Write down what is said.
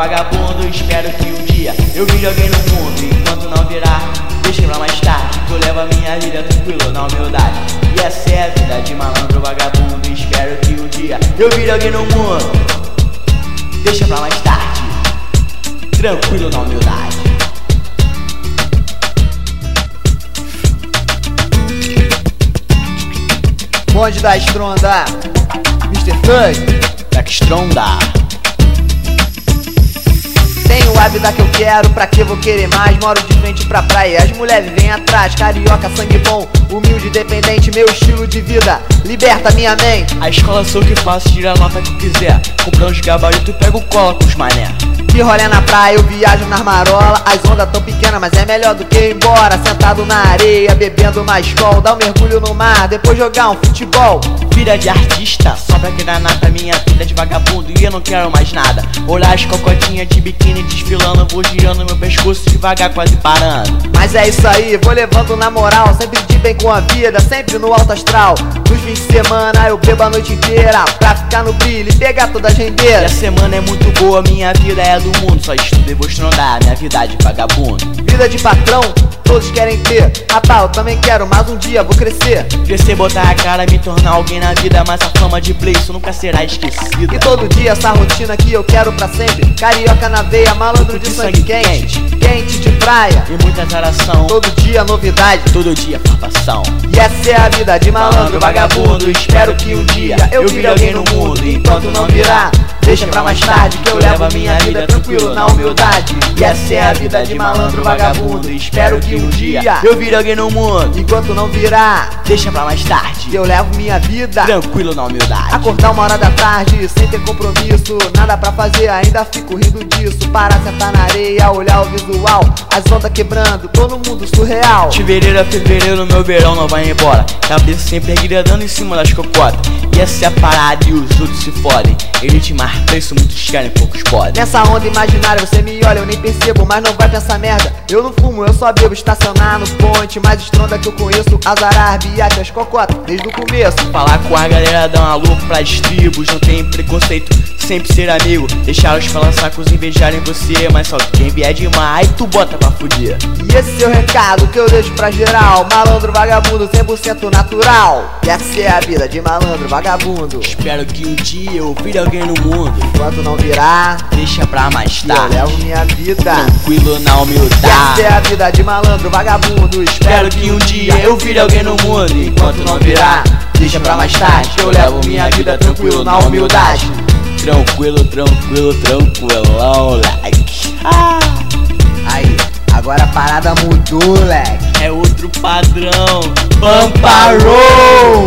vagabundo, espero que um dia eu vire alguém no mundo. Enquanto não virar, deixa pra mais tarde. Que eu levo a minha vida tranquilo, na humildade. E essa é a vida de malandro vagabundo. Espero que um dia eu vire alguém no mundo. Deixa pra mais tarde, tranquilo na humildade. Bonde da Estronda, Mr. Thug, Black Stronda. A vida que eu quero, pra que vou querer mais? Moro de frente pra praia, as mulheres vêm atrás. Carioca, sangue bom, humilde, independente, meu estilo de vida. Liberta minha mente. A escola sou o que faço, tira a nota que quiser. Comprando os gabaritos, pego cola com os mané. De rolê na praia, eu viajo nas marolas. As ondas tão pequenas, mas é melhor do que ir embora. Sentado na areia, bebendo mais escola. Dar um mergulho no mar, depois jogar um futebol. Vida de artista, pra criar nata minha vida de vagabundo e eu não quero mais nada. Olhar as cocotinhas de biquíni desfilando, vou girando meu pescoço devagar, quase parando. Mas é isso aí, vou levando na moral. Sempre de bem com a vida, sempre no alto astral. Nos fins de semana eu bebo a noite inteira. Pra ficar no brilho e pegar todas as E a semana é muito boa, minha vida é do mundo. Só estudo e vou estrondar, minha vida é de vagabundo. Vida de patrão, todos querem ter. Rapaz, eu também quero, mas um dia vou crescer. Crescer, botar a cara, me tornar alguém na vida, mas a fama de play isso nunca será esquecida. E todo dia essa rotina que eu quero pra sempre. Carioca na veia, malandro de sangue quente. Quente de praia, E muita todo dia novidade. todo dia farpação. E essa é a vida de malandro vagabundo. Espero que um dia eu vire alguém no mundo. Enquanto não virar, deixa pra mais tarde. Que eu levo a minha vida tranquilo na humildade. E essa é a vida de malandro vagabundo. Espero que um dia eu vire alguém no mundo. Enquanto não virar, Deixa pra mais tarde, eu levo minha vida. tranquilo na humildade. Acordar uma hora da tarde, sem ter compromisso Nada pra fazer, ainda fico rindo disso Parar, sentar na areia, olhar o visual As ondas quebrando, todo mundo surreal fevereiro a fevereiro, meu verão não vai embora. Cabeça sempre erguida, dando em cima das cocotas. E essa é a parada e os outros se fodem. Elite mais preço, muitos querem, poucos podem. Nessa onda imaginária, você me olha, eu nem percebo Mas não vai pensar merda, eu não fumo, eu só bebo Estacionar no ponte, mais estronda que eu conheço Azarar, biate, as cocotas, desde o começo Falar com a galera, dar uma louca pras tribos. Não tem preconceito, sempre ser amigo. Deixar os falançacos invejarem você. Mas só que quem vier demais, tu bota pra fuder. E esse seu recado que eu deixo pra geral Malandro, vagabundo, 100% natural E essa é a vida de malandro, vagabundo Espero que um dia eu vire alguém no mundo. Enquanto não virar, Deixa pra mais eu tarde. levo minha vida Tranquilo na Essa humildade. é a vida de malandro, vagabundo. Espero que um dia eu vire alguém no mundo. Enquanto não virar, deixa pra mais tarde. Eu levo minha vida tranquilo na humildade. Tranquilo, tranquilo, tranquilão, like. Ah, Aí, agora a parada mudou, leque. é outro padrão. Pamparou!